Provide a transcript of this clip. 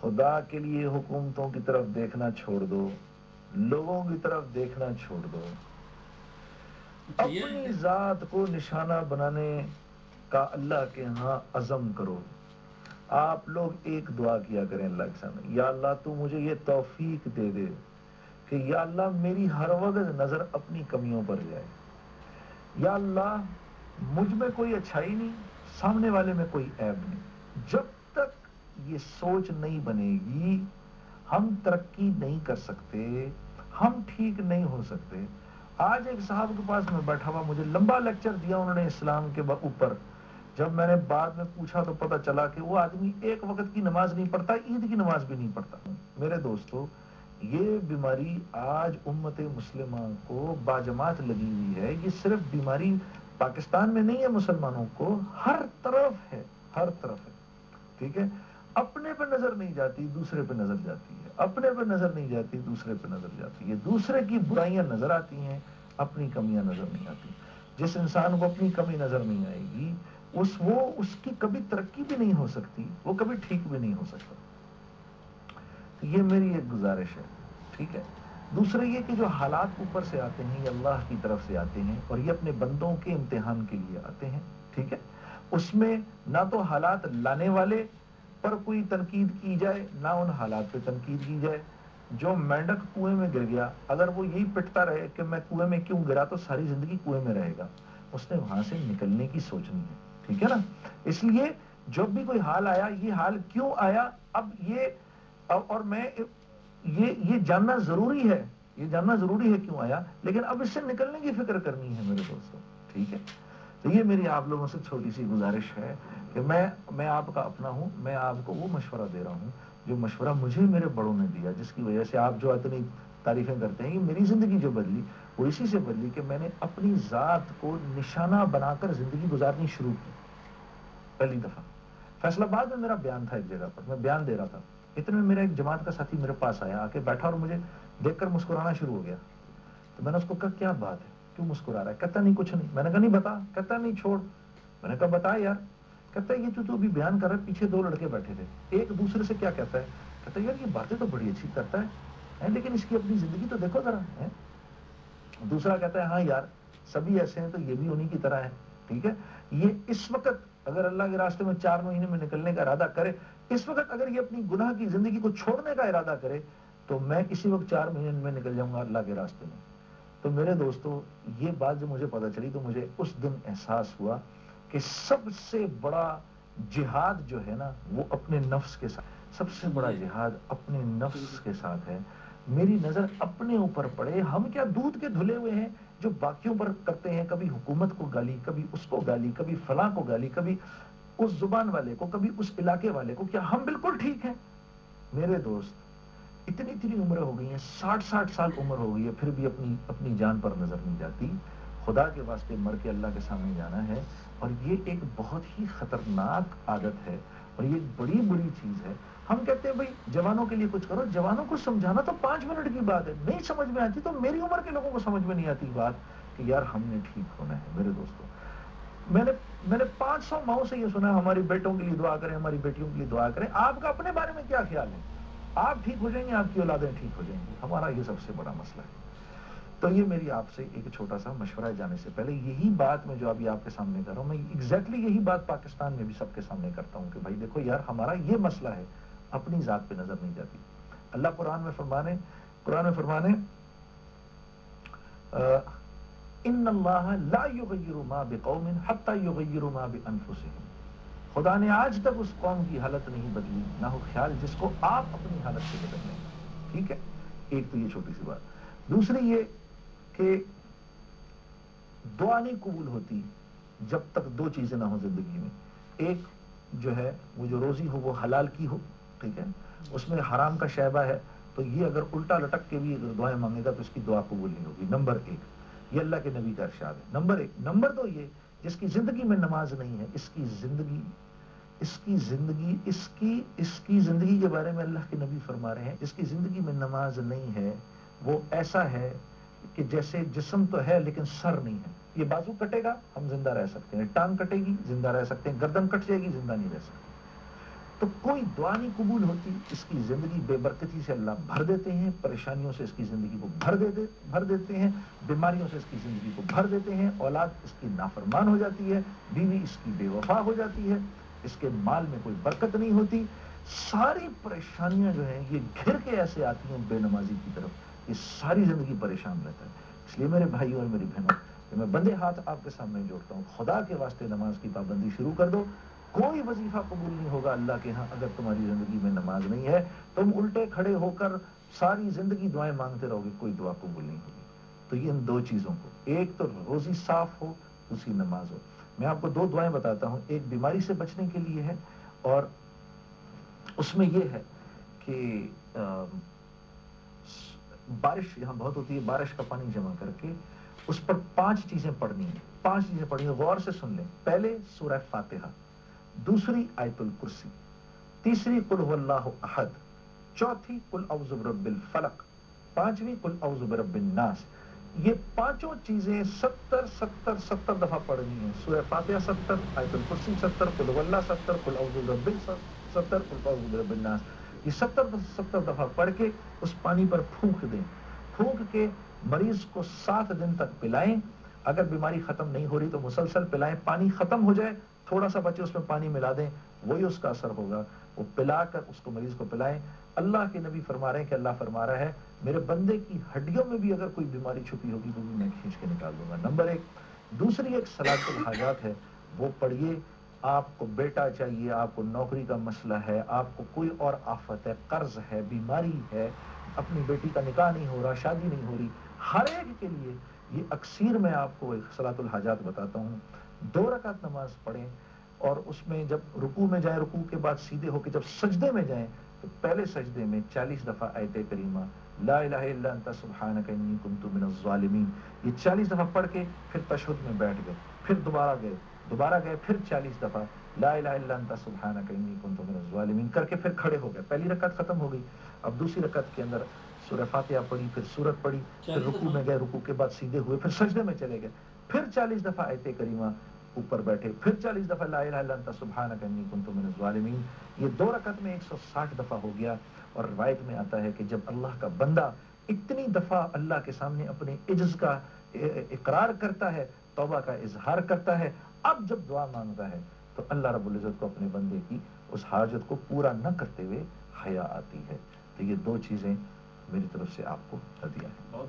خدا کے لیے حکومتوں کی طرف دیکھنا چھوڑ دو لوگوں کی طرف دیکھنا چھوڑ دو۔ اپنی ذات کو نشانہ بنانے کا اللہ کے ہاں عزم کرو۔ آپ لوگ ایک دعا کیا کریں اللہ کے سامنے یا اللہ تو مجھے یہ توفیق دے دے کہ یا اللہ میری ہر وقت نظر اپنی کمیوں پر جائے۔ یا اللہ مجھ میں کوئی اچھائی نہیں سامنے والے میں کوئی عیب نہیں۔ جب یہ سوچ نہیں بنے گی، ہم ترقی نہیں کر سکتے، ہم ٹھیک نہیں ہو سکتے۔ آج ایک صاحب کے پاس میں بیٹھا ہوا، مجھے لمبا لیکچر دیا انہوں نے اسلام کے اوپر۔ جب میں نے بعد میں پوچھا تو پتا چلا کہ وہ آدمی ایک وقت کی نماز نہیں پڑھتا، عید کی نماز بھی نہیں پڑھتا۔ میرے دوستو، یہ بیماری آج امت مسلمہ کو باجماعت لگی ہوئی ہے۔ یہ صرف بیماری پاکستان میں نہیں ہے، مسلمانوں کو ہر طرف ہے، ہر طرف ہے۔ ٹھیک ہے؟ اپنے پہ نظر نہیں جاتی، دوسرے پہ نظر جاتی ہے۔ اپنے پہ نظر نہیں جاتی، دوسرے پہ نظر جاتی ہے۔ دوسرے کی برائیاں نظر آتی ہیں، اپنی کمیاں نظر نہیں آتی۔ جس انسان کو اپنی کمی نظر نہیں آئے گی، اس وہ، اس کی کبھی ترقی بھی نہیں ہو سکتی، وہ کبھی ٹھیک بھی نہیں ہو سکتا۔ تو یہ میری ایک گزارش ہے، ٹھیک ہے؟ دوسرے یہ کہ جو حالات اوپر سے آتے ہیں، یہ اللہ کی طرف سے آتے ہیں اور یہ اپنے بندوں کے امتحان کے لیے آتے ہیں، ٹھیک ہے؟ اس میں نہ تو حالات لانے والے پر کوئی تنقید کی جائے، نہ ان حالات پہ تنقید کی جائے۔ جو مینڈک کنویں میں گر گیا، اگر وہ یہی پٹتا رہے کہ میں کنویں میں کیوں گرا، تو ساری زندگی کنویں میں رہے گا۔ اس نے وہاں سے نکلنے کی سوچنی ہے۔ ٹھیک ہے نا؟ اس لیے جب بھی کوئی حال آیا، یہ حال کیوں آیا؟ اب یہ، اور میں یہ یہ جاننا ضروری ہے۔ یہ جاننا ضروری ہے کیوں آیا؟ لیکن اب اس سے نکلنے کی فکر کرنی ہے میرے دوستوں۔ ٹھیک ہے؟ تو یہ میری آپ لوگوں سے چھوٹی سی گزارش ہے کہ میں میں آپ کا اپنا ہوں، میں آپ کو وہ مشورہ دے رہا ہوں جو مشورہ مجھے میرے بڑوں نے دیا، جس کی وجہ سے آپ جو اتنی تعریفیں کرتے ہیں کہ میری زندگی جو بدلی، وہ اسی سے بدلی کہ میں نے اپنی ذات کو نشانہ بنا کر زندگی گزارنی شروع کی۔ پہلی دفعہ۔ فیصلہ بعد میں میرا بیان تھا ایک جگہ پر، میں بیان دے رہا تھا۔ اتنے میں میرا ایک جماعت کا ساتھی میرے پاس آیا، آ کے بیٹھا اور مجھے دیکھ کر مسکرانا شروع ہو گیا۔ تو میں نے اس کو کہا، کیا بات ہے؟ کیوں مسکرا رہا ہے۔ کہتا نہیں، کچھ نہیں۔ میں نے کہا، نہیں، بتا۔ کہتا نہیں، چھوڑ۔ میں نے کہا، بتا یار۔ کہتا ہے، یہ تو تو ابھی بیان کر رہا ہے، پیچھے دو لڑکے بیٹھے تھے۔ ایک دوسرے سے کیا کہتا ہے؟ کہتا ہے، یار، یہ باتیں تو بڑی اچھی کرتا ہے لیکن اس کی اپنی زندگی تو دیکھو ذرا دوسرا کہتا ہے ہاں یار، سبھی ایسے ہیں تو یہ بھی انہی کی طرح ہے ٹھیک ہے؟ یہ اس وقت اگر اللہ کے راستے میں چار مہینے میں نکلنے کا ارادہ کرے، اس وقت اگر یہ اپنی گناہ کی زندگی کو چھوڑنے کا ارادہ کرے، تو میں اسی وقت چار مہینے میں نکل جاؤں گا اللہ کے راستے میں۔ تو میرے دوستو یہ بات جو مجھے پتا چلی تو مجھے اس دن احساس ہوا کہ سب سے بڑا جہاد جو ہے نا وہ اپنے نفس کے ساتھ سب سے بڑا جہاد اپنے نفس کے ساتھ ہے۔ میری نظر اپنے اوپر پڑے۔ ہم کیا دودھ کے دھلے ہوئے ہیں جو باقیوں پر کرتے ہیں؟ کبھی حکومت کو گالی کبھی اس کو گالی کبھی فلاں کو گالی کبھی اس زبان والے کو کبھی اس علاقے والے کو۔ کیا ہم بالکل ٹھیک ہیں؟ میرے دوست اتنی اتنی عمریں ہو گئی ہیں، ساٹھ ساٹھ سال عمر ہو گئی ہے، پھر بھی اپنی اپنی جان پر نظر نہیں جاتی۔ خدا کے واسطے مر کے اللہ کے سامنے جانا ہے۔ اور یہ ایک بہت ہی خطرناک عادت ہے اور یہ ایک بڑی بری چیز ہے۔ ہم کہتے ہیں، بھائی، جوانوں کے لیے کچھ کرو۔ جوانوں کو سمجھانا تو پانچ منٹ کی بات ہے۔ نہیں سمجھ میں آتی تو میری عمر کے لوگوں کو سمجھ میں نہیں آتی بات کہ یار ہم نے ٹھیک ہونا ہے۔ میرے دوستوں میں نے میں نے پانچ سو ماؤں سے یہ سنا ہماری بیٹوں کے لیے دعا کریں، ہماری بیٹیوں کے لیے دعا کریں۔ آپ کا اپنے بارے میں کیا خیال ہے؟ آپ ٹھیک ہو جائیں گے، آپ کی اولادیں ٹھیک ہو جائیں گی۔ ہمارا یہ سب سے بڑا مسئلہ ہے۔ تو یہ میری آپ سے ایک چھوٹا سا مشورہ جانے سے پہلے۔ یہی بات میں جو ابھی آپ کے سامنے کر رہا ہوں، میں ایگزیکٹلی exactly یہی بات پاکستان میں بھی سب کے سامنے کرتا ہوں کہ بھائی دیکھو یار، ہمارا یہ مسئلہ ہے، اپنی ذات پہ نظر نہیں جاتی۔ اللہ قرآن میں فرمانے، قرآن میں فرمانے ان اللہ لا یغیر ما بقوم حتی یغیر ما بانفسهم خدا نے آج تک اس قوم کی حالت نہیں بدلی، نہ ہو خیال جس کو آپ اپنی حالت سے بدل لیں۔ ٹھیک ہے؟ ایک تو یہ چھوٹی سی بات۔ دوسری یہ کہ دعا نہیں قبول ہوتی جب تک دو چیزیں نہ ہو زندگی میں۔ ایک جو ہے، وہ جو روزی ہو، وہ حلال کی ہو۔ ٹھیک ہے؟ اس میں حرام کا شہبہ ہے۔ تو یہ اگر الٹا لٹک کے بھی اگر دعائیں مانگے گا تو اس کی دعا قبول نہیں ہوگی۔ نمبر ایک، یہ اللہ کے نبی کا ارشاد ہے۔ نمبر ایک، نمبر دو یہ جس کی زندگی میں نماز نہیں ہے، اس کی زندگی، اس کی زندگی، اس کی اس کی زندگی کے بارے میں اللہ کے نبی فرما رہے ہیں۔ اس کی زندگی میں نماز نہیں ہے، وہ ایسا ہے کہ جیسے جسم تو ہے لیکن سر نہیں ہے۔ یہ بازو کٹے گا، ہم زندہ رہ سکتے ہیں۔ ٹانگ کٹے گی، زندہ رہ سکتے ہیں۔ گردن کٹ جائے گی، زندہ نہیں رہ سکتے۔ تو کوئی دعا نہیں قبول ہوتی، اس کی زندگی بے برکتی سے اللہ بھر دیتے ہیں، پریشانیوں سے اس کی زندگی کو بھر دے بھر دیتے ہیں، بیماریوں سے اس کی زندگی کو بھر دیتے ہیں، اولاد اس کی نافرمان ہو جاتی ہے، بیوی اس کی بے وفا ہو جاتی ہے، اس کے مال میں کوئی برکت نہیں ہوتی۔ ساری پریشانیاں جو ہیں، یہ گھر کے ایسے آتی ہیں بے نمازی کی طرف، یہ ساری زندگی پریشان رہتا ہے۔ اس لیے میرے بھائی اور میری بہنوں، کہ میں بندے ہاتھ آپ کے سامنے جوڑتا ہوں، خدا کے واسطے نماز کی پابندی شروع کر دو۔ کوئی وظیفہ قبول نہیں ہوگا اللہ کے ہاں اگر تمہاری زندگی میں نماز نہیں ہے، تم الٹے کھڑے ہو کر ساری زندگی دعائیں مانگتے رہو گے، کوئی دعا قبول نہیں ہوگی۔ تو یہ ان دو چیزوں کو، ایک تو روزی صاف ہو، دوسری نماز ہو۔ میں آپ کو دو دعائیں بتاتا ہوں، ایک بیماری سے بچنے کے لیے ہے اور اس میں یہ ہے کہ بارش یہاں بہت ہوتی ہے، بارش کا پانی جمع کر کے اس پر پانچ چیزیں پڑھنی ہیں۔ پانچ چیزیں پڑھنی ہیں، غور سے سن لیں۔ پہلے سورہ فاتحہ۔ دوسری آیت الکرسی، تیسری قل هو اللہ احد، چوتھی قل اعوذ برب الفلق، پانچویں قل اعوذ برب الناس۔ یہ پانچوں چیزیں ستر ستر ستر دفعہ پڑھنی ہیں۔ سورہ فاتحہ ستر، آیت الکرسی ستر، قل هو اللہ ستر، قل اعوذ برب ستر، قل اعوذ برب الناس۔ یہ ستر ستر دفعہ پڑھ کے اس پانی پر پھونک دیں۔ پھونک کے مریض کو سات دن تک پلائیں۔ اگر بیماری ختم نہیں ہو رہی تو مسلسل پلائیں، پانی ختم ہو جائے، تھوڑا سا بچے اس میں پانی ملا دیں، وہی اس کا اثر ہوگا۔ وہ پلا کر اس کو مریض کو پلائیں۔ اللہ کے نبی فرما رہے ہیں کہ اللہ فرما رہا ہے، میرے بندے کی ہڈیوں میں بھی اگر کوئی بیماری چھپی ہوگی تو بھی میں کھینچ کے نکال دوں گا۔ نمبر ایک۔ دوسری ایک سلاد الحاجات ہے، وہ پڑھیے، آپ کو بیٹا چاہیے، آپ کو نوکری کا مسئلہ ہے، آپ کو کوئی اور آفت ہے، قرض ہے، بیماری ہے، اپنی بیٹی کا نکاح نہیں ہو رہا، شادی نہیں ہو رہی، ہر ایک کے لیے یہ اکثیر میں آپ کو ایک الحاجات بتاتا ہوں۔ دو رکعت نماز پڑھیں اور اس میں جب رکوع میں جائیں، رکوع کے بعد سیدھے ہو کے جب سجدے میں جائیں، تو پہلے سجدے میں چالیس دفعہ ایت کریمہ، لا الہ الا انت سبحانک انی کنت من الظالمین۔ یہ چالیس دفعہ پڑھ کے پھر تشہد میں بیٹھ گئے، پھر دوبارہ گئے دوبارہ گئے، پھر چالیس دفعہ لا الہ الا انت سبحانک انی کنت من الظالمین۔ کر کے پھر کھڑے ہو گئے۔ پہلی رکعت ختم ہو گئی۔ اب دوسری رکعت کے اندر سورہ فاتحہ پڑھی پھر سورت پڑھی پھر رکوع میں گئے رکوع کے بعد سیدھے ہوئے پھر سجدے میں چلے گئے۔ پھر چالیس دفعہ ایت کریمہ اوپر بیٹھے پھر چالیس دفعہ لا الہ الا انت سبحانک انی کنت من الظالمین۔ یہ دو رکعت میں ایک سو ساٹھ دفعہ ہو گیا اور روایت میں آتا ہے کہ جب اللہ کا بندہ اتنی دفعہ اللہ کے سامنے اپنے عجز کا اقرار کرتا ہے توبہ کا اظہار کرتا ہے اب جب دعا مانگتا ہے تو اللہ رب العزت کو اپنے بندے کی اس حاجت کو پورا نہ کرتے ہوئے حیا آتی ہے۔ تو یہ دو چیزیں میری طرف سے آپ کو ہدیہ ہے۔